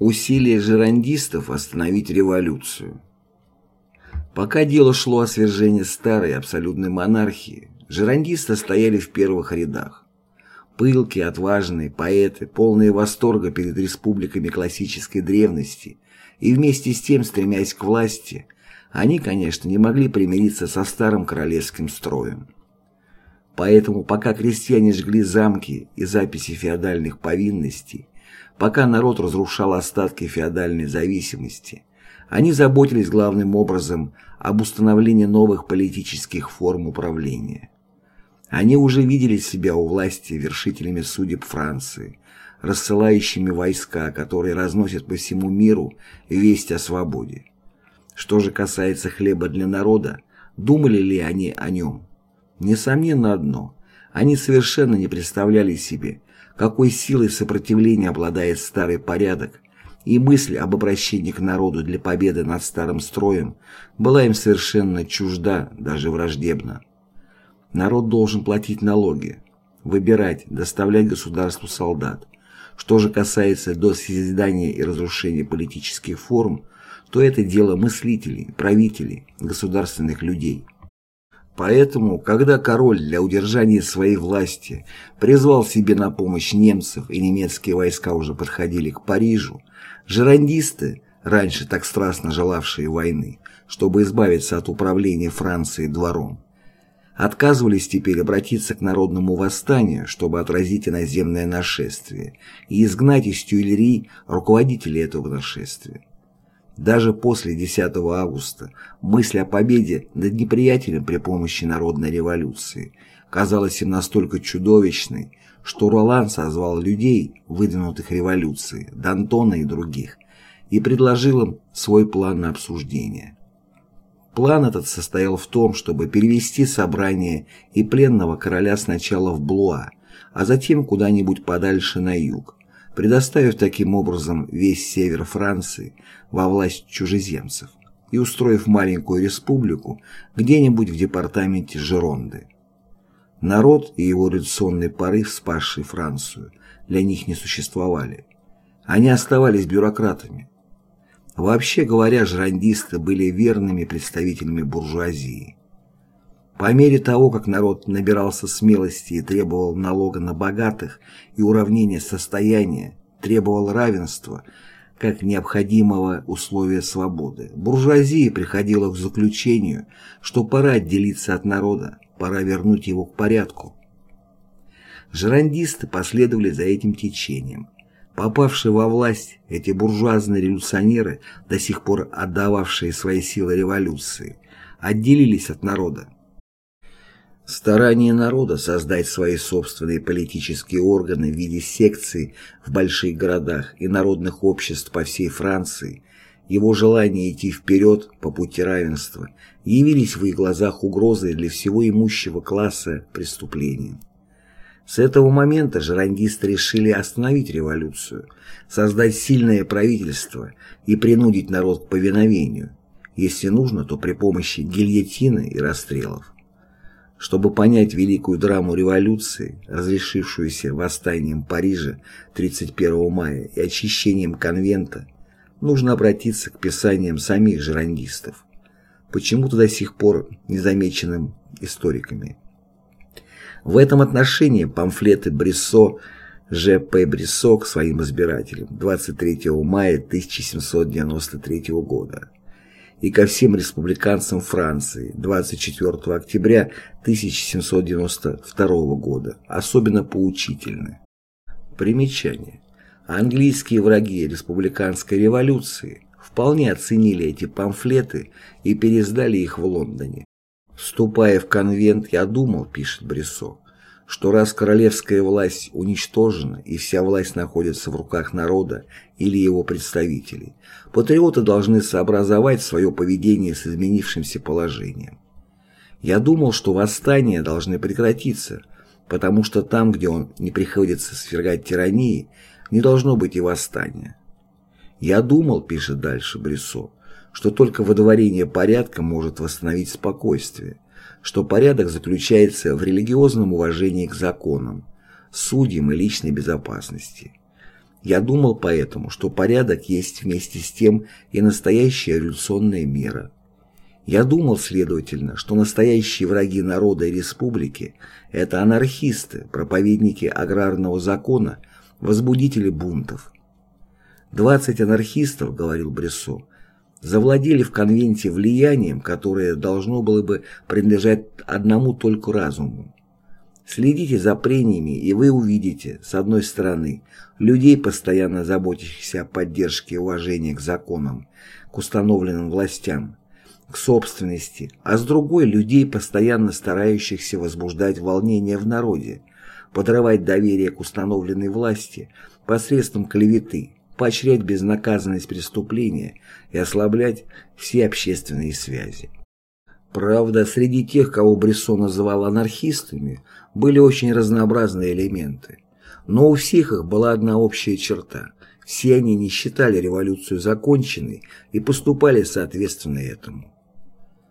Усилия жерандистов остановить революцию. Пока дело шло о свержении старой абсолютной монархии, жерандисты стояли в первых рядах. Пылкие, отважные поэты, полные восторга перед республиками классической древности и вместе с тем стремясь к власти, они, конечно, не могли примириться со старым королевским строем. Поэтому, пока крестьяне жгли замки и записи феодальных повинностей, Пока народ разрушал остатки феодальной зависимости, они заботились главным образом об установлении новых политических форм управления. Они уже видели себя у власти вершителями судеб Франции, рассылающими войска, которые разносят по всему миру весть о свободе. Что же касается хлеба для народа, думали ли они о нем? Несомненно одно – они совершенно не представляли себе, какой силой сопротивления обладает старый порядок, и мысль об обращении к народу для победы над старым строем была им совершенно чужда, даже враждебна. Народ должен платить налоги, выбирать, доставлять государству солдат. Что же касается до созидания и разрушения политических форм, то это дело мыслителей, правителей, государственных людей. Поэтому, когда король для удержания своей власти призвал себе на помощь немцев и немецкие войска уже подходили к Парижу, жерандисты, раньше так страстно желавшие войны, чтобы избавиться от управления Францией двором, отказывались теперь обратиться к народному восстанию, чтобы отразить иноземное нашествие и изгнать из Тюильри руководителей этого нашествия. Даже после 10 августа мысль о победе над неприятелем при помощи народной революции казалась им настолько чудовищной, что Ролан созвал людей, выдвинутых революцией, Д'Антона и других, и предложил им свой план на обсуждение. План этот состоял в том, чтобы перевести собрание и пленного короля сначала в Блуа, а затем куда-нибудь подальше на юг, предоставив таким образом весь север Франции во власть чужеземцев и устроив маленькую республику где-нибудь в департаменте Жеронды. Народ и его революционный порыв, спасший Францию, для них не существовали. Они оставались бюрократами. Вообще говоря, жерандисты были верными представителями буржуазии. По мере того, как народ набирался смелости и требовал налога на богатых и уравнения состояния, требовал равенства, как необходимого условия свободы, буржуазия приходила к заключению, что пора отделиться от народа, пора вернуть его к порядку. Жерандисты последовали за этим течением. Попавшие во власть, эти буржуазные революционеры, до сих пор отдававшие свои силы революции, отделились от народа. Старание народа создать свои собственные политические органы в виде секций в больших городах и народных обществ по всей Франции, его желание идти вперед по пути равенства, явились в их глазах угрозой для всего имущего класса преступления. С этого момента жерандисты решили остановить революцию, создать сильное правительство и принудить народ к повиновению, если нужно, то при помощи гильотины и расстрелов. Чтобы понять великую драму революции, разрешившуюся восстанием Парижа 31 мая и очищением конвента, нужно обратиться к писаниям самих жерандистов, почему-то до сих пор незамеченным историками. В этом отношении памфлеты Брессо Ж.П. Брессо к своим избирателям 23 мая 1793 года и ко всем республиканцам Франции 24 октября 1792 года, особенно поучительны. Примечание. Английские враги республиканской революции вполне оценили эти памфлеты и пересдали их в Лондоне. «Вступая в конвент, я думал, — пишет Брессо, что раз королевская власть уничтожена и вся власть находится в руках народа или его представителей, патриоты должны сообразовать свое поведение с изменившимся положением. Я думал, что восстания должны прекратиться, потому что там, где он не приходится свергать тирании, не должно быть и восстания. Я думал, пишет дальше Брессо, что только водворение порядка может восстановить спокойствие, что порядок заключается в религиозном уважении к законам, судьям и личной безопасности. Я думал поэтому, что порядок есть вместе с тем и настоящая революционная мера. Я думал, следовательно, что настоящие враги народа и республики – это анархисты, проповедники аграрного закона, возбудители бунтов. «Двадцать анархистов, — говорил Брессо, — завладели в конвенте влиянием, которое должно было бы принадлежать одному только разуму. Следите за прениями, и вы увидите, с одной стороны, людей, постоянно заботящихся о поддержке и уважении к законам, к установленным властям, к собственности, а с другой – людей, постоянно старающихся возбуждать волнение в народе, подрывать доверие к установленной власти посредством клеветы, поощрять безнаказанность преступления и ослаблять все общественные связи. Правда, среди тех, кого Брессо называл анархистами, были очень разнообразные элементы. Но у всех их была одна общая черта. Все они не считали революцию законченной и поступали соответственно этому.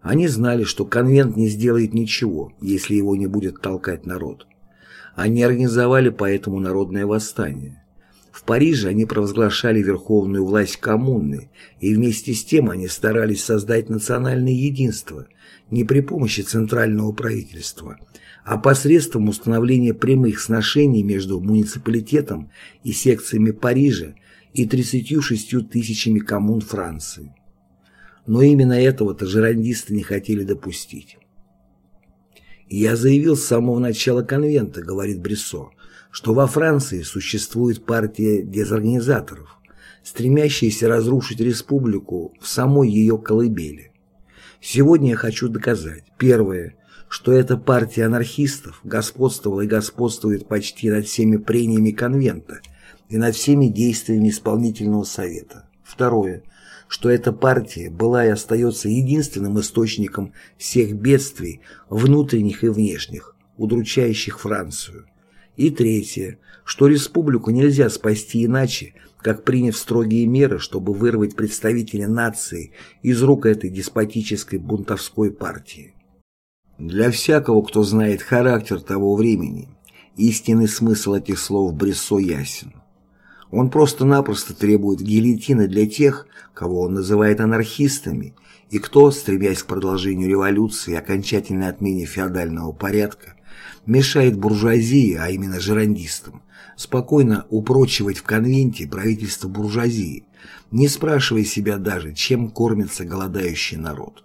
Они знали, что конвент не сделает ничего, если его не будет толкать народ. Они организовали поэтому народное восстание. В Париже они провозглашали верховную власть коммуны, и вместе с тем они старались создать национальное единство не при помощи центрального правительства, а посредством установления прямых сношений между муниципалитетом и секциями Парижа и 36 тысячами коммун Франции. Но именно этого-то жерандисты не хотели допустить. «Я заявил с самого начала конвента, — говорит Брессо, — что во Франции существует партия дезорганизаторов, стремящаяся разрушить республику в самой ее колыбели. Сегодня я хочу доказать, первое, что эта партия анархистов господствовала и господствует почти над всеми прениями конвента и над всеми действиями исполнительного совета. Второе, что эта партия была и остается единственным источником всех бедствий, внутренних и внешних, удручающих Францию. И третье, что республику нельзя спасти иначе, как приняв строгие меры, чтобы вырвать представителя нации из рук этой деспотической бунтовской партии. Для всякого, кто знает характер того времени, истинный смысл этих слов Брессо ясен. Он просто-напросто требует гильотины для тех, кого он называет анархистами, и кто, стремясь к продолжению революции и окончательной отмене феодального порядка, мешает буржуазии, а именно жерандистам, спокойно упрочивать в конвенте правительство буржуазии, не спрашивая себя даже, чем кормится голодающий народ.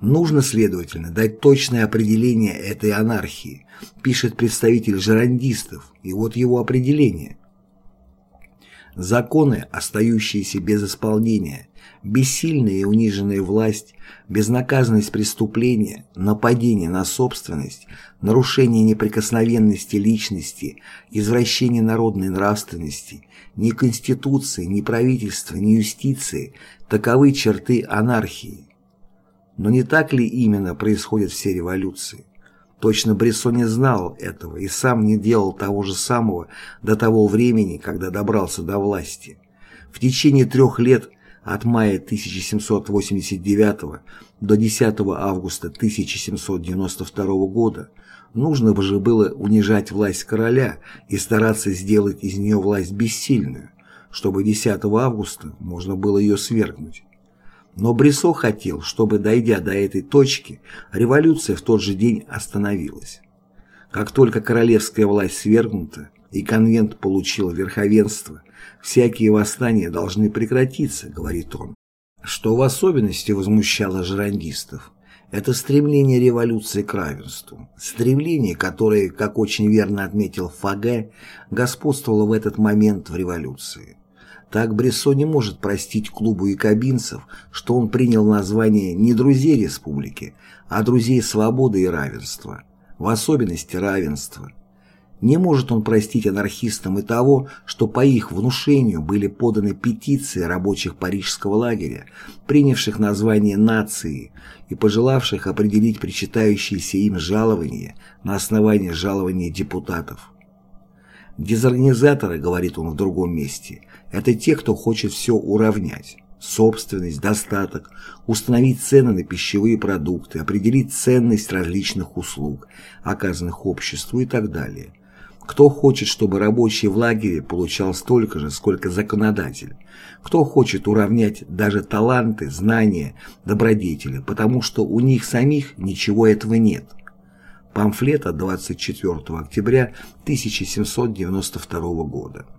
Нужно, следовательно, дать точное определение этой анархии, пишет представитель жерандистов, и вот его определение. Законы, остающиеся без исполнения, бессильная и униженная власть, безнаказанность преступления, нападение на собственность, нарушение неприкосновенности личности, извращение народной нравственности, ни конституции, ни правительства, ни юстиции – таковы черты анархии. Но не так ли именно происходят все революции? Точно Брессо не знал этого и сам не делал того же самого до того времени, когда добрался до власти. В течение трех лет от мая 1789 до 10 августа 1792 года нужно же было унижать власть короля и стараться сделать из нее власть бессильную, чтобы 10 августа можно было ее свергнуть. Но Брисо хотел, чтобы, дойдя до этой точки, революция в тот же день остановилась. Как только королевская власть свергнута и конвент получил верховенство, всякие восстания должны прекратиться, говорит он. Что в особенности возмущало жерандистов, это стремление революции к равенству, стремление, которое, как очень верно отметил Фаге, господствовало в этот момент в революции. Так Брессо не может простить клубу якобинцев, что он принял название не друзей республики, а друзей свободы и равенства, в особенности равенства. Не может он простить анархистам и того, что по их внушению были поданы петиции рабочих парижского лагеря, принявших название «нации» и пожелавших определить причитающиеся им жалования на основании жалования депутатов. Дезорганизаторы, говорит он в другом месте, это те, кто хочет все уравнять. Собственность, достаток, установить цены на пищевые продукты, определить ценность различных услуг, оказанных обществу и так далее. Кто хочет, чтобы рабочий в лагере получал столько же, сколько законодатель? Кто хочет уравнять даже таланты, знания, добродетели, потому что у них самих ничего этого нет? Памфлет от 24 октября 1792 года.